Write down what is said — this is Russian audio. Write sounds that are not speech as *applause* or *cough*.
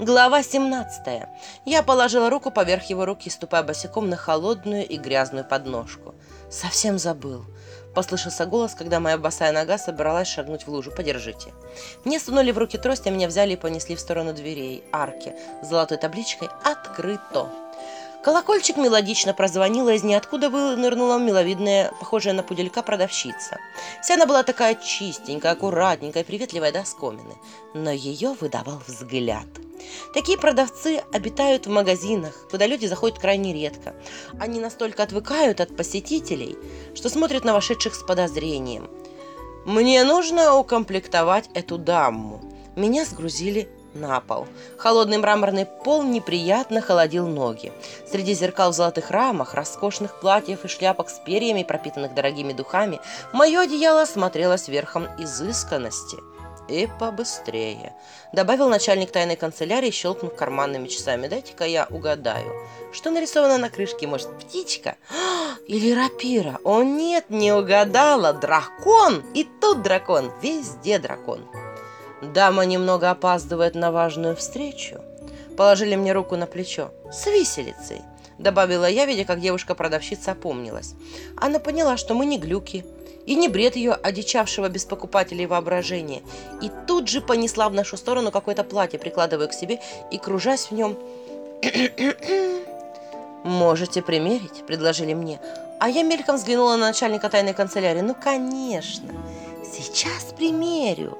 Глава 17. Я положила руку поверх его руки, ступая босиком на холодную и грязную подножку. Совсем забыл. Послышался голос, когда моя босая нога собралась шагнуть в лужу. «Подержите». Мне сунули в руки трость, а меня взяли и понесли в сторону дверей, арки, с золотой табличкой «Открыто». Колокольчик мелодично прозвонила, из ниоткуда вынырнула миловидная, похожая на пуделька продавщица. Вся она была такая чистенькая, аккуратненькая, приветливая до скомины, но ее выдавал взгляд. Такие продавцы обитают в магазинах, куда люди заходят крайне редко. Они настолько отвыкают от посетителей, что смотрят на вошедших с подозрением. «Мне нужно укомплектовать эту даму». Меня сгрузили на пол. Холодный мраморный пол неприятно холодил ноги. Среди зеркал в золотых рамах, роскошных платьев и шляпок с перьями, пропитанных дорогими духами, мое одеяло смотрелось верхом изысканности. «И побыстрее», — добавил начальник тайной канцелярии, щелкнув карманными часами. «Дайте-ка я угадаю. Что нарисовано на крышке? Может, птичка? *gasps* Или рапира? О, нет, не угадала. Дракон! И тут дракон. Везде дракон». Дама немного опаздывает на важную встречу. Положили мне руку на плечо. С виселицей. Добавила я, видя, как девушка-продавщица опомнилась. Она поняла, что мы не глюки, и не бред ее одичавшего без покупателей воображения. И тут же понесла в нашу сторону какое-то платье, прикладывая к себе и кружась в нем. *clears throat* «Можете примерить?» – предложили мне. А я мельком взглянула на начальника тайной канцелярии. «Ну, конечно, сейчас примерю».